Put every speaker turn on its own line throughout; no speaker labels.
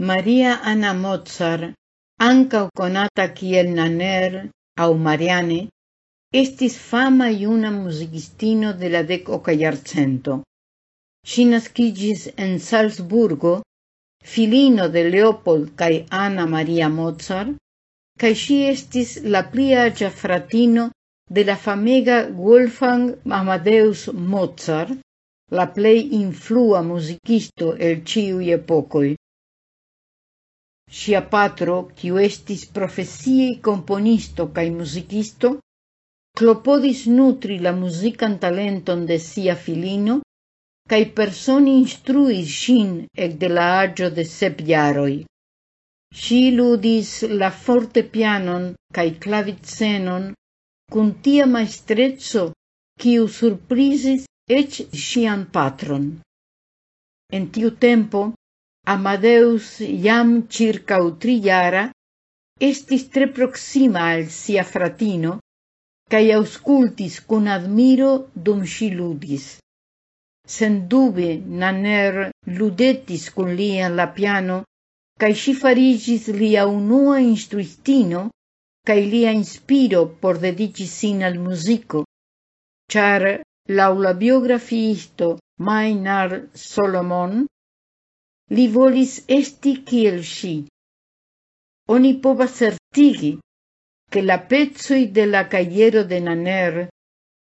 Maria Anna Mozart, anca conata kiel Naner au Mariane, estis fama iuna musicistino de la dec iarcento. Si nascigis en Salzburgo, filino de Leopold cae Anna Maria Mozart, cae si estis la plia fratino de la famega Wolfgang Amadeus Mozart, la plei influa musicisto el ciui epocoi. Sia patro, kiu estis profesie componisto cae musicisto, clopodis nutri la musican talenton de sia filino cae persone instruis sin ec de la agio de sep jaroj. Si ludis la forte pianon cae clavicenon cun tia maestrezzo kiu surprisis ec sian patron. En tiu tempo Amadeus iam circa estis tre proxima al sia fratino, cae auscultis cun admiro dum si ludis. Sen dube naner ludetis cun lia la piano, cae si farigis lia unua instruistino, cae lia inspiro por dedici sin al musico, char laula biografiisto Maynard Solomon Li volis esti kiel ŝi. Oni povas certigi che la pezzoi de la cagliero de Naner,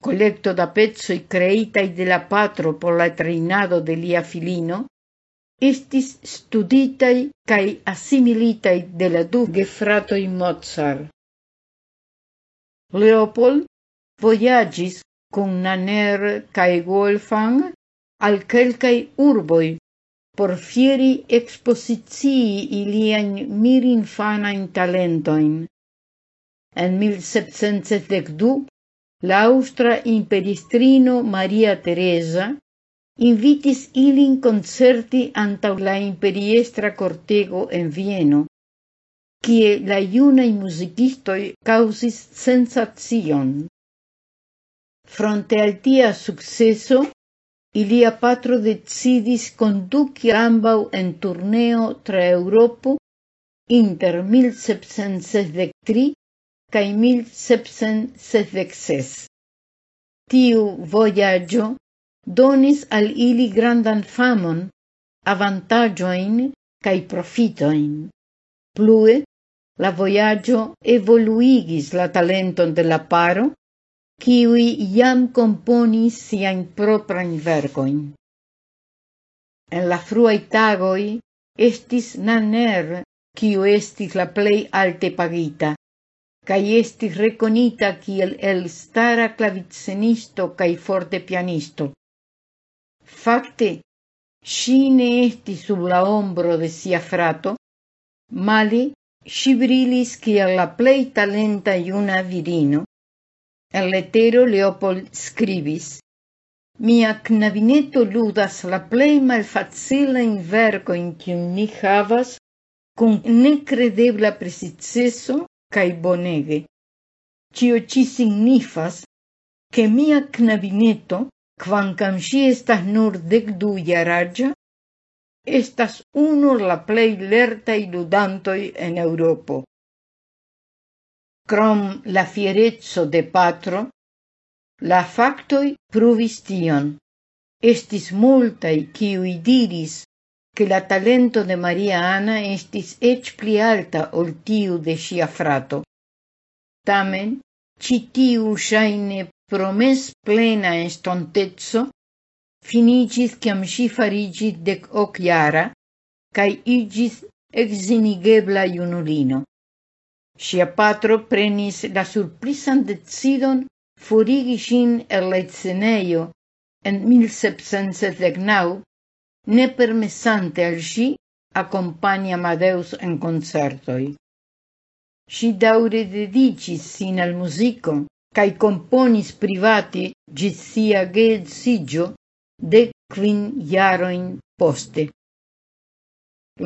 collecto da pezzoi creitai de la patro por la treinado de lia filino, estis studitai cae assimilitai de la du gefratoi Mozart. Leopold voyagis con Naner cae Wolfgang al quelcae urboi porfieri exposizii ilian mirinfanain talentoin. En 1772, la austra imperistrino Maria Teresa invitis ilin concerti antau la imperiestra cortego en Vieno, kie la iunai musicistoi causis sensation. Fronte al tia successo, Ilia patro decidis conduci ambau en turneo tra Europo inter 1763 cae 1766. Tiu voyaggio donis al ili grandan famon, avantagioin cae profitoin. Plue, la voyaggio evoluigis la talenton de la paro kiui iam componis siajn proprain vergoin. En la fruai tagoi, estis naner, kiu estis la plei alte pagita, kaj estis reconita kiel elstara clavicenisto kai forte pianisto. Fakte, si ne estis sub la ombro de sia frato, male si brilis kiel la plei talenta iuna virino, En letero Leopold scribis Mia knabineto ludas la plei malfacile in verco in cium ni havas cum necredebla precizeco cae bonege. Cio ci signifas, che mia knabineto, quancam si estas nur dekdu iaragia, estas unur la plei lertai ludantoi en Europo. Crom la fierezzo de patro, la factoi pruvis tion. Estis multai kiui diris che la talento de Maria Ana estis ec pli alta ol tiu de sia frato. Tamen, citiu shaine promes plena estontezzo finigis ciam si farigis dec hoc iara, cae igis exinigebla iunulino. Sia patro prenis la surprisan decidon furigi sin el la en 1779, ne permessante al si accompagni Amadeus en concertoi. Si daure dedicis sin al musico, cae componis privati gis sia geedziĝo de quin jaroin poste.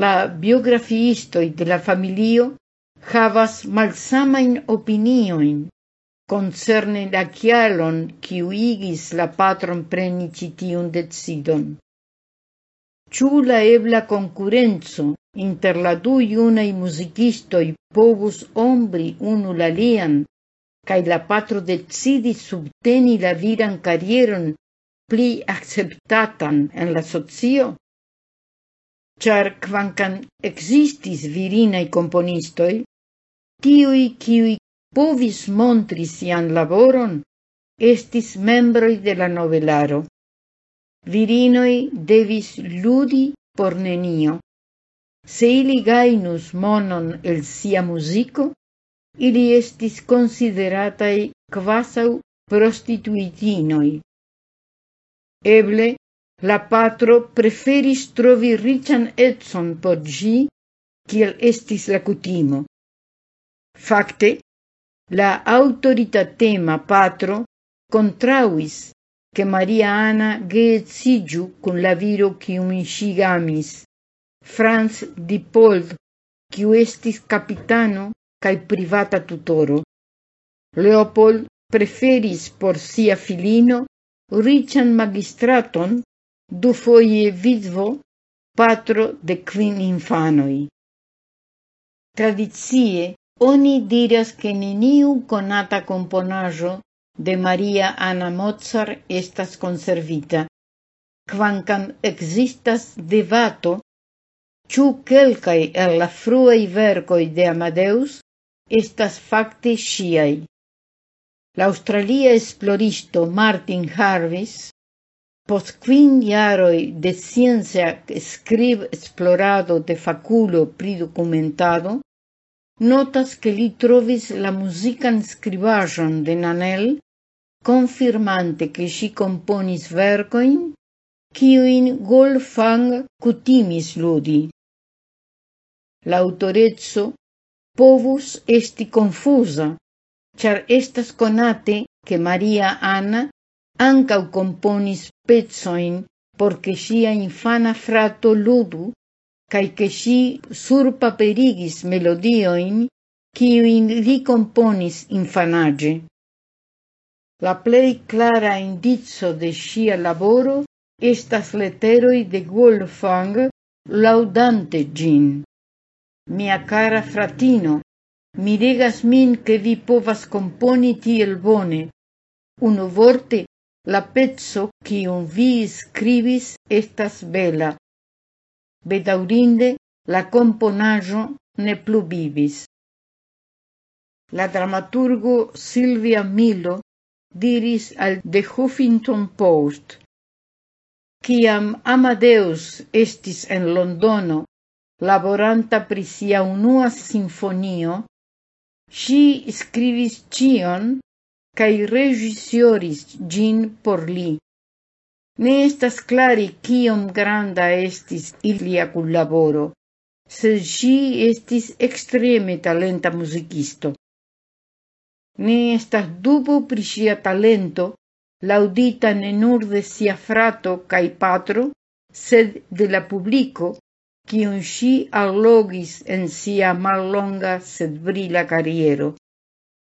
La biografiistoi de la familio havas malsamain opinioin concerne la kialon kiu igis la patron preni citiun decidon. Ciula la ebla konkurenco inter la du iunei musicistoi povus ombri unu la lian, cae la patro decidi subteni la viran carieron pli acceptatan en la socio? Char quancan existis virinaj componistoi, Tiui, kiui povis montri sian laboron, estis membroi de la novelaro. Virinoi devis ludi por nenio. Se ili gainus monon el sia musico, ili estis consideratai quasau prostituitinoi. Eble, la patro preferis trovi rican etson por gi, kiel estis la cutimo. Fakte, la autoritatema patro contrauis che Maria Ana geetsigiu kun la viro cium ŝi Franz Dipold, quiu estis capitano cae privata tutoro. Leopold preferis por sia filino rician magistraton, dufoje vidvo, patro de quin infanoi. Tradizie Oni diras que neniu konata komponaĵo de Maria Anna Mozart estas konservita, kvankam existas debato ĉu kelkaj el la fruaj verkoj de Amadeus estas fakte ŝiaj. La aŭstralia esploristo Martin Harvis, post de ciencia skrib-esplorado de faculo pridocumentado notas que li trovis la musican scribajon de Nanel, confirmante que si componis vergoin, kiuin Golfang cutimis ludi. L'autorezzo povus esti confusa, char estas conate che Maria Anna ancau componis pezzoin porque sia infana frato ludu, cae che si surpaperigis melodioin kiuin li componis infanage. La plei clara indizzo de sia laboro estas letteroi de Wolfgang laudante gin. Mia cara fratino, miregas min che vi povas componi tiel bone. Uno vorte, la pezzo quion vi scribis estas bela, bedaurinde la componaggio ne plu vivis. La dramaturgo Silvia Milo diris al The Huffington Post Ciam Amadeus estis en Londono laboranta pri sia unua sinfonio, si scrivis cion cae regisioris gin por li. Ne estas clari kiom granda estis ilia laboro, sed si estis extreme talenta musicisto. Ne estas dubo pri sia talento, laudita ne nur de sia frato cae patro, sed de la publico, kiun si allogis en sia mallonga sed brila carriero.